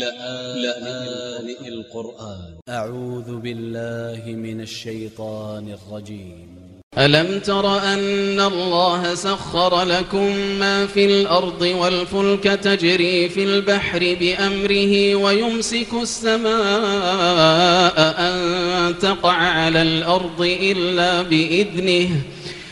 لآن القرآن. أ ع و ذ ب ا ل ل ه من ا ل ش ي ط ا ن ا ل ج ي م ألم تر أن الله سخر لكم ما في الأرض والفلك تجري في البحر بأمره ويمسك السماء أن تقع على الأرض إلا بإذنه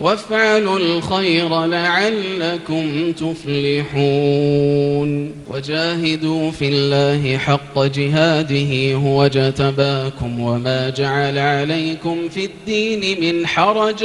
وافعلوا الخير لعلكم تفلحون. وجاهدوا في الله حق جهاده هو جتباكم وما جعل عليكم في الدين من حرج.